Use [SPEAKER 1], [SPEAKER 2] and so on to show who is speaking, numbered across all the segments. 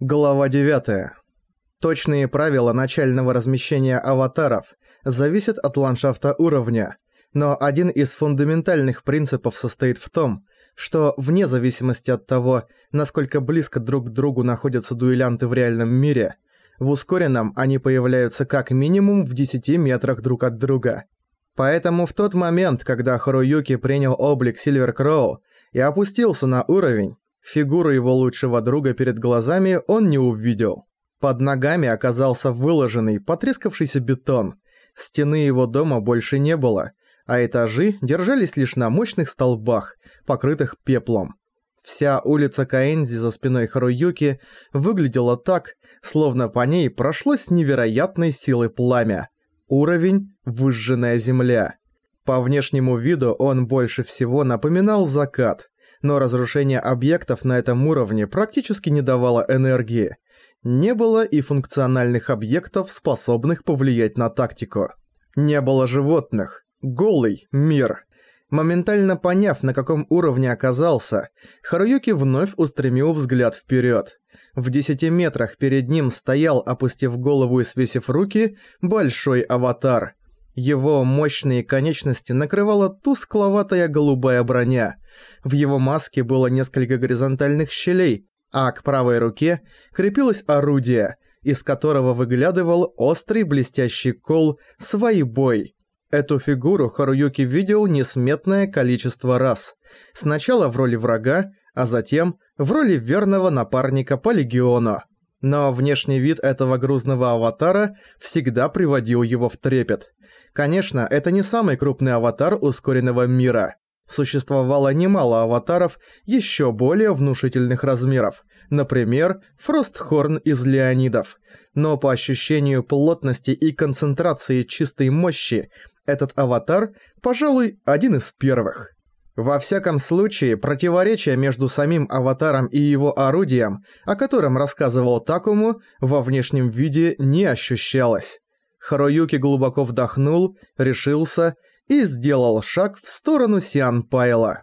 [SPEAKER 1] Глава 9. Точные правила начального размещения аватаров зависят от ландшафта уровня, но один из фундаментальных принципов состоит в том, что вне зависимости от того, насколько близко друг к другу находятся дуэлянты в реальном мире, в ускоренном они появляются как минимум в 10 метрах друг от друга. Поэтому в тот момент, когда Харуюки принял облик Сильвер Кроу и опустился на уровень, Фигуру его лучшего друга перед глазами он не увидел. Под ногами оказался выложенный, потрескавшийся бетон. Стены его дома больше не было, а этажи держались лишь на мощных столбах, покрытых пеплом. Вся улица Каэнзи за спиной Харуюки выглядела так, словно по ней прошло с невероятной силой пламя. Уровень – выжженная земля. По внешнему виду он больше всего напоминал закат, но разрушение объектов на этом уровне практически не давало энергии. Не было и функциональных объектов, способных повлиять на тактику. Не было животных. Голый мир. Моментально поняв, на каком уровне оказался, Харуюки вновь устремил взгляд вперед. В десяти метрах перед ним стоял, опустив голову и свесив руки, большой аватар – его мощные конечности накрывала тускловатая голубая броня. В его маске было несколько горизонтальных щелей, а к правой руке крепилось орудие, из которого выглядывал острый блестящий кол «Свайбой». Эту фигуру Харуюки видел несметное количество раз. Сначала в роли врага, а затем в роли верного напарника по легиону. Но внешний вид этого грузного аватара всегда приводил его в трепет. Конечно, это не самый крупный аватар ускоренного мира. Существовало немало аватаров еще более внушительных размеров, например, Фростхорн из Леонидов. Но по ощущению плотности и концентрации чистой мощи, этот аватар, пожалуй, один из первых. Во всяком случае, противоречие между самим аватаром и его орудием, о котором рассказывал Такому, во внешнем виде не ощущалось. Харуюки глубоко вдохнул, решился и сделал шаг в сторону Сиан Пайла.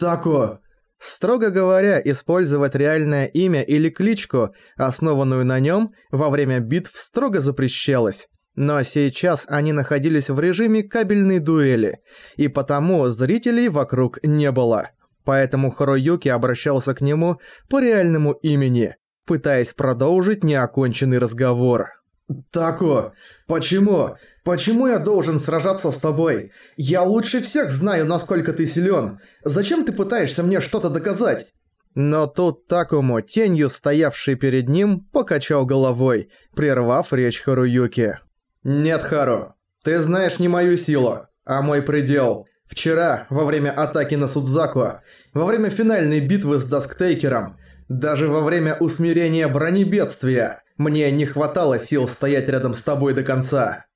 [SPEAKER 2] «Тако!»
[SPEAKER 1] Строго говоря, использовать реальное имя или кличку, основанную на нем, во время битв строго запрещалось. Но сейчас они находились в режиме кабельной дуэли, и потому зрителей вокруг не было. Поэтому Харуюки обращался к нему по реальному имени, пытаясь продолжить неоконченный разговор.
[SPEAKER 2] «Тако, почему? Почему я должен сражаться с тобой? Я лучше всех знаю, насколько ты силен. Зачем ты пытаешься мне что-то доказать?»
[SPEAKER 1] Но тут Такому, тенью стоявший перед ним, покачал головой, прервав речь Харуюки.
[SPEAKER 2] «Нет, Хару, ты знаешь не мою силу, а мой предел. Вчера, во время атаки на Судзаку, во время финальной битвы с Дасктейкером, даже во время усмирения бронебедствия, мне не хватало сил стоять рядом с тобой до конца».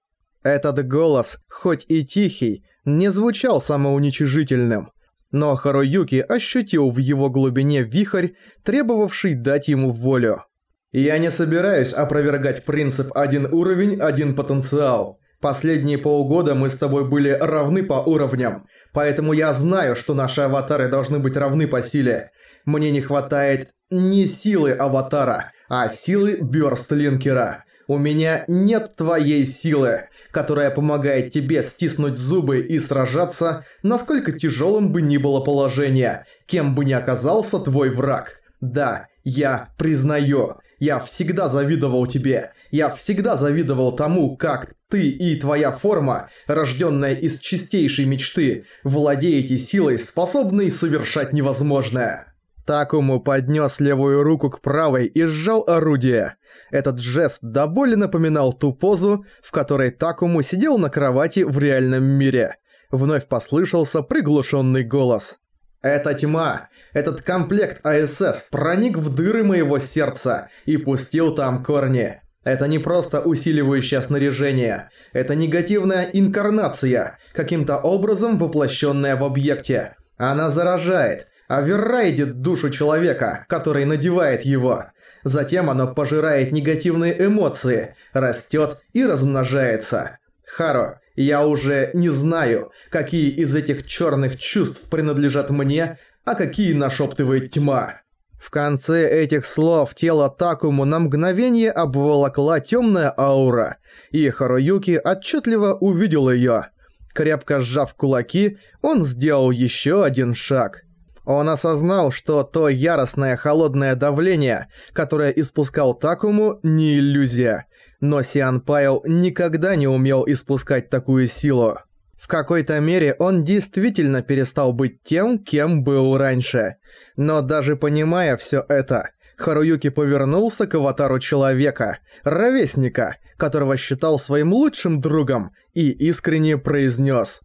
[SPEAKER 1] Этот голос, хоть и тихий, не звучал самоуничижительным, но Харуюки ощутил в его глубине вихрь, требовавший дать ему волю.
[SPEAKER 2] Я не собираюсь опровергать принцип «один уровень, один потенциал». Последние полгода мы с тобой были равны по уровням, поэтому я знаю, что наши аватары должны быть равны по силе. Мне не хватает не силы аватара, а силы бёрстлинкера. У меня нет твоей силы, которая помогает тебе стиснуть зубы и сражаться, насколько тяжелым бы ни было положение, кем бы ни оказался твой враг. Да, я признаю, я всегда завидовал тебе. Я всегда завидовал тому, как ты и твоя форма, рожденная из чистейшей мечты, владеете силой, способной совершать невозможное.
[SPEAKER 1] Такому поднес левую руку к правой и сжал орудие. Этот жест до боли напоминал ту позу, в которой Такому сидел на кровати в реальном мире. Вновь послышался приглушенный голос.
[SPEAKER 2] Эта тьма, этот комплект АСС проник в дыры моего сердца и пустил там корни. Это не просто усиливающее снаряжение, это негативная инкарнация, каким-то образом воплощенная в объекте. Она заражает, оверрайдит душу человека, который надевает его. Затем оно пожирает негативные эмоции, растет и размножается. Харо, я уже не знаю, какие из этих черных чувств принадлежат мне, а какие нашептывает тьма.
[SPEAKER 1] В конце этих слов тело Такому на мгновение обволокла темная аура, и Харуюки отчетливо увидел ее. Крепко сжав кулаки, он сделал еще один шаг. Он осознал, что то яростное холодное давление, которое испускал Такому, не иллюзия. Но Сиан Пайл никогда не умел испускать такую силу. В какой-то мере он действительно перестал быть тем, кем был раньше. Но даже понимая всё это, Харуюки повернулся к аватару человека, ровесника, которого считал своим лучшим другом, и искренне произнес: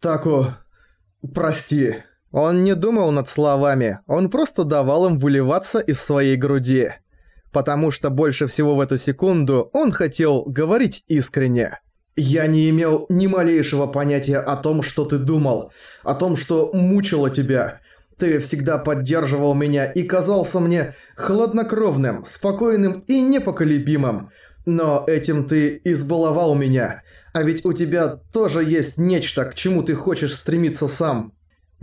[SPEAKER 2] «Таку, прости».
[SPEAKER 1] Он не думал над словами, он просто давал им выливаться из своей груди. Потому что больше всего в эту секунду он хотел говорить искренне.
[SPEAKER 2] «Я не имел ни малейшего понятия о том, что ты думал, о том, что мучило тебя. Ты всегда поддерживал меня и казался мне хладнокровным, спокойным и непоколебимым. Но этим ты избаловал меня. А ведь у тебя тоже есть нечто, к чему ты хочешь стремиться сам».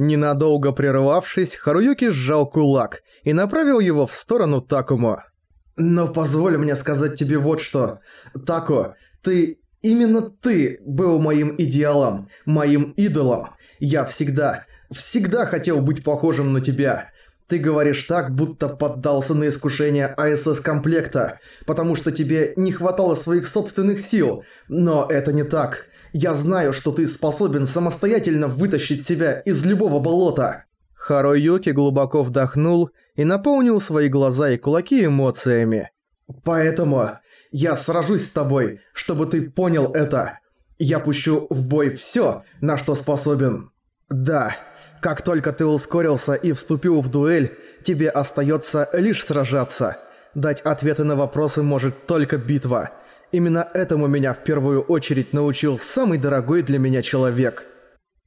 [SPEAKER 1] Ненадолго прервавшись, Харуюки сжал кулак и направил его в сторону Такому.
[SPEAKER 2] «Но позволь мне сказать тебе вот что. Тако, ты Именно ты был моим идеалом, моим идолом. Я всегда, всегда хотел быть похожим на тебя. Ты говоришь так, будто поддался на искушение АСС-комплекта, потому что тебе не хватало своих собственных сил. Но это не так. Я знаю, что ты способен самостоятельно вытащить себя из любого болота.
[SPEAKER 1] Харуюки глубоко вдохнул и наполнил свои глаза и кулаки эмоциями.
[SPEAKER 2] Поэтому я сражусь с тобой, чтобы ты понял это. Я пущу в бой всё, на что способен. Да, как только ты ускорился и вступил в дуэль, тебе остаётся лишь сражаться. Дать ответы на вопросы может только битва. Именно этому меня в первую очередь научил самый дорогой для меня человек.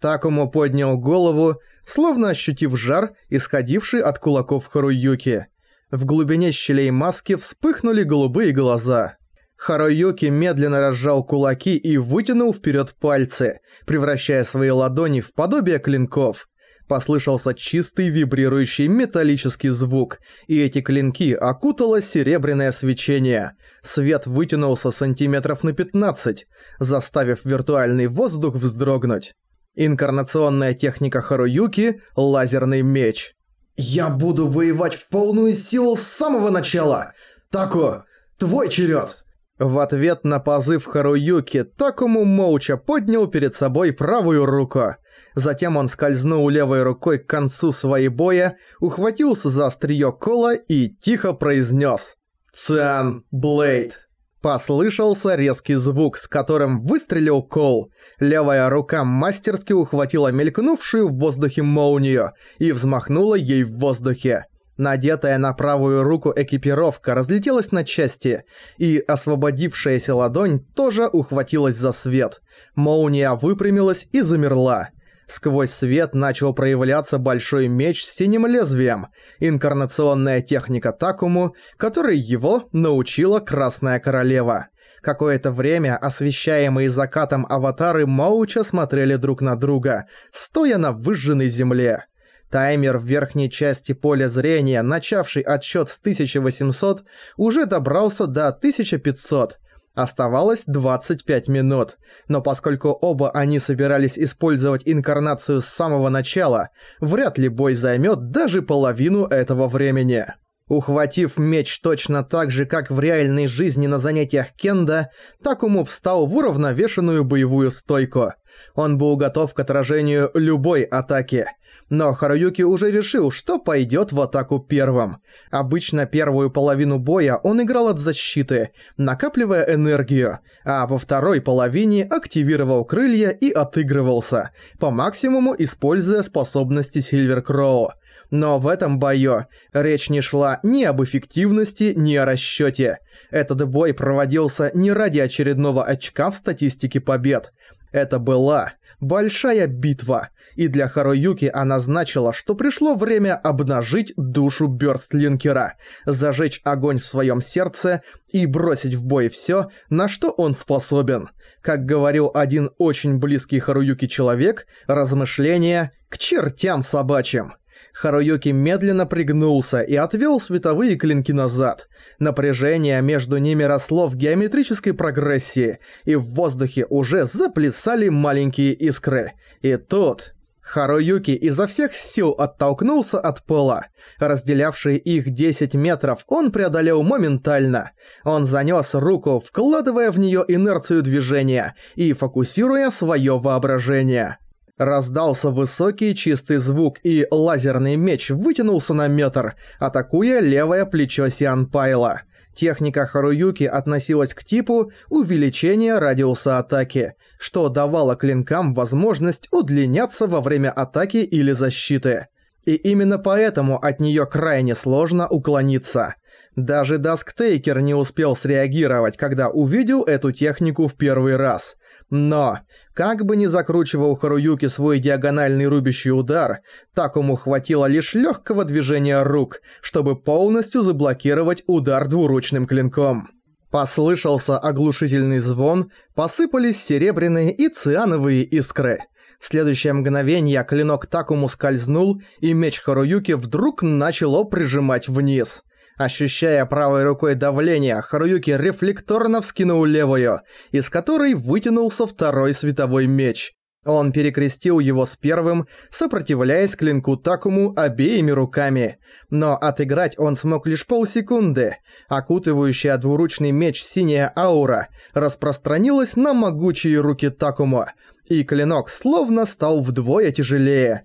[SPEAKER 1] Такому поднял голову, словно ощутив жар, исходивший от кулаков Харуюки. В глубине щелей маски вспыхнули голубые глаза. Харуюки медленно разжал кулаки и вытянул вперед пальцы, превращая свои ладони в подобие клинков. Послышался чистый вибрирующий металлический звук, и эти клинки окутало серебряное свечение. Свет вытянулся сантиметров на 15, заставив виртуальный воздух вздрогнуть. Инкарнационная техника Харуюки – лазерный меч.
[SPEAKER 2] «Я буду воевать в полную силу с самого начала! Тако, твой черед!»
[SPEAKER 1] В ответ на позыв Харуюки, Такому молча поднял перед собой правую руку. Затем он скользнул левой рукой к концу своей боя, ухватился за острие кола и тихо произнес «Цен Блейд». Послышался резкий звук, с которым выстрелил Кол. Левая рука мастерски ухватила мелькнувшую в воздухе молнию и взмахнула ей в воздухе. Надетая на правую руку экипировка разлетелась на части, и освободившаяся ладонь тоже ухватилась за свет. Молния выпрямилась и замерла. Сквозь свет начал проявляться большой меч с синим лезвием, инкарнационная техника Такому, которой его научила Красная Королева. Какое-то время освещаемые закатом аватары молча смотрели друг на друга, стоя на выжженной земле. Таймер в верхней части поля зрения, начавший отсчет с 1800, уже добрался до 1500, Оставалось 25 минут, но поскольку оба они собирались использовать инкарнацию с самого начала, вряд ли бой займет даже половину этого времени. Ухватив меч точно так же, как в реальной жизни на занятиях Кенда, Такому встал в уравновешенную боевую стойку. Он был готов к отражению любой атаки – но Харуюки уже решил, что пойдет в атаку первым. Обычно первую половину боя он играл от защиты, накапливая энергию, а во второй половине активировал крылья и отыгрывался, по максимуму используя способности Сильвер Кроу. Но в этом бою речь не шла ни об эффективности, ни о расчете. Этот бой проводился не ради очередного очка в статистике побед. Это была большая битва, и для Харуюки она значила, что пришло время обнажить душу Бёрстлинкера, зажечь огонь в своем сердце и бросить в бой все, на что он способен. Как говорил один очень близкий Харуюки человек, размышления к чертям собачьим. Харуюки медленно пригнулся и отвел световые клинки назад. Напряжение между ними росло в геометрической прогрессии, и в воздухе уже заплясали маленькие искры. И тут... Харуюки изо всех сил оттолкнулся от пола. Разделявшие их 10 метров он преодолел моментально. Он занёс руку, вкладывая в неё инерцию движения и фокусируя своё воображение. Раздался высокий чистый звук, и лазерный меч вытянулся на метр, атакуя левое плечо Сианпайла. Техника Харуюки относилась к типу увеличения радиуса атаки, что давало клинкам возможность удлиняться во время атаки или защиты. И именно поэтому от неё крайне сложно уклониться. Даже Даск Тейкер не успел среагировать, когда увидел эту технику в первый раз. Но, как бы ни закручивал Харуюки свой диагональный рубящий удар, Такуму хватило лишь легкого движения рук, чтобы полностью заблокировать удар двуручным клинком. Послышался оглушительный звон, посыпались серебряные и циановые искры. В следующее мгновение клинок Такому скользнул, и меч Харуюки вдруг начало прижимать вниз – Ощущая правой рукой давление, Харуюки рефлекторно вскинул левую, из которой вытянулся второй световой меч. Он перекрестил его с первым, сопротивляясь клинку Такому обеими руками. Но отыграть он смог лишь полсекунды. Окутывающая двуручный меч синяя аура распространилась на могучие руки Такому, и клинок словно стал вдвое тяжелее.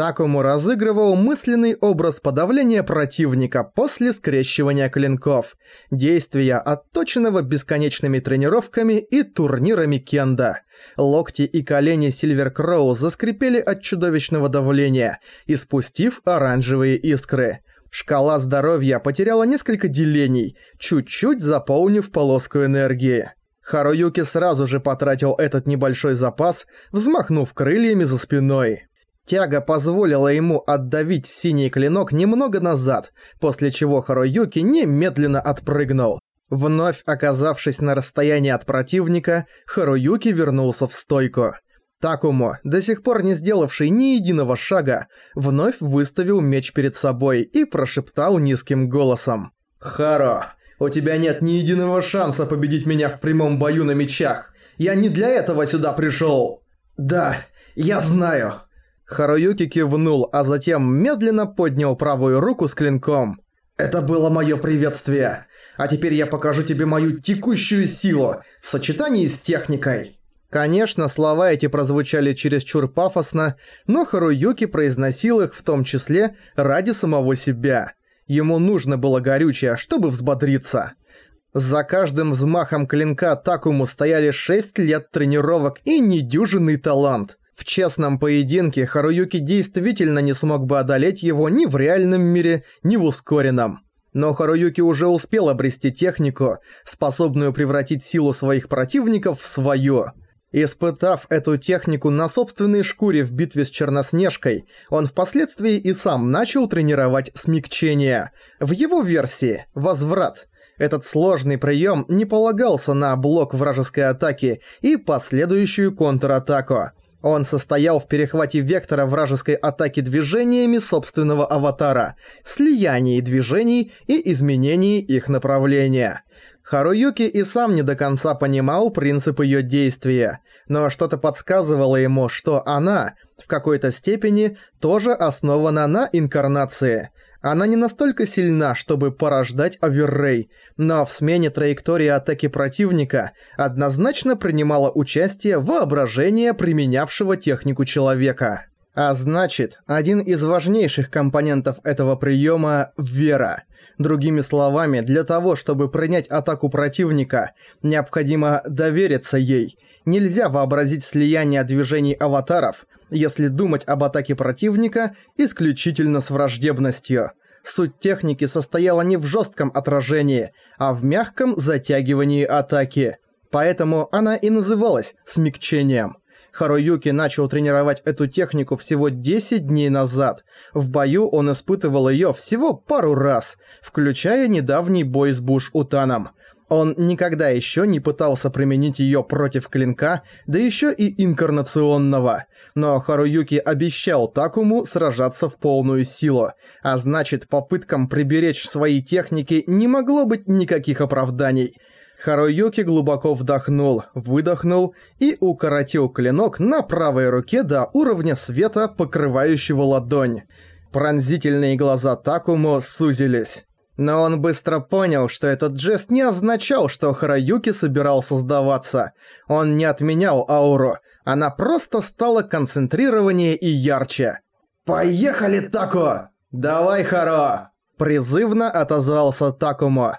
[SPEAKER 1] Такому разыгрывал мысленный образ подавления противника после скрещивания клинков, действия, отточенного бесконечными тренировками и турнирами кенда. Локти и колени Сильвер Кроу заскрипели от чудовищного давления, испустив оранжевые искры. Шкала здоровья потеряла несколько делений, чуть-чуть заполнив полоску энергии. Харуюки сразу же потратил этот небольшой запас, взмахнув крыльями за спиной. Тяга позволила ему отдавить синий клинок немного назад, после чего Харуюки немедленно отпрыгнул. Вновь оказавшись на расстоянии от противника, Харуюки вернулся в стойку. Такому, до сих пор не сделавший ни единого шага, вновь выставил меч перед собой и прошептал низким голосом. «Харо, у тебя нет ни единого шанса победить меня в прямом бою на мечах. Я не для этого сюда пришел. «Да, я знаю», Харуюки кивнул, а затем медленно поднял правую руку с клинком. «Это было мое приветствие. А теперь я покажу тебе мою текущую силу в сочетании с техникой». Конечно, слова эти прозвучали чересчур пафосно, но Харуюки произносил их в том числе ради самого себя. Ему нужно было горючее, чтобы взбодриться. За каждым взмахом клинка Такому стояли 6 лет тренировок и недюжинный талант. В честном поединке Харуюки действительно не смог бы одолеть его ни в реальном мире, ни в ускоренном. Но Харуюки уже успел обрести технику, способную превратить силу своих противников в свою. Испытав эту технику на собственной шкуре в битве с Черноснежкой, он впоследствии и сам начал тренировать смягчение. В его версии – возврат. Этот сложный прием не полагался на блок вражеской атаки и последующую контратаку. Он состоял в перехвате вектора вражеской атаки движениями собственного аватара, слиянии движений и изменении их направления. Харуюки и сам не до конца понимал принцип ее действия, но что-то подсказывало ему, что она, в какой-то степени, тоже основана на инкарнации – она не настолько сильна, чтобы порождать оверрей, но в смене траектории атаки противника однозначно принимала участие воображение применявшего технику человека. А значит, один из важнейших компонентов этого приема – вера. Другими словами, для того, чтобы принять атаку противника, необходимо довериться ей. Нельзя вообразить слияние движений аватаров, если думать об атаке противника исключительно с враждебностью. Суть техники состояла не в жестком отражении, а в мягком затягивании атаки. Поэтому она и называлась смягчением. Харуюки начал тренировать эту технику всего 10 дней назад. В бою он испытывал её всего пару раз, включая недавний бой с Буш-Утаном. Он никогда еще не пытался применить ее против клинка, да еще и инкарнационного. Но Харуюки обещал Такому сражаться в полную силу, а значит попыткам приберечь свои техники не могло быть никаких оправданий. Харуюки глубоко вдохнул, выдохнул и укоротил клинок на правой руке до уровня света, покрывающего ладонь. Пронзительные глаза Такому сузились. Но он быстро понял, что этот жест не означал, что Хараюки собирался сдаваться. Он не отменял ауру, она просто стала концентрированнее и ярче.
[SPEAKER 2] «Поехали, Тако!»
[SPEAKER 1] «Давай, Харо!» Призывно отозвался Такумо.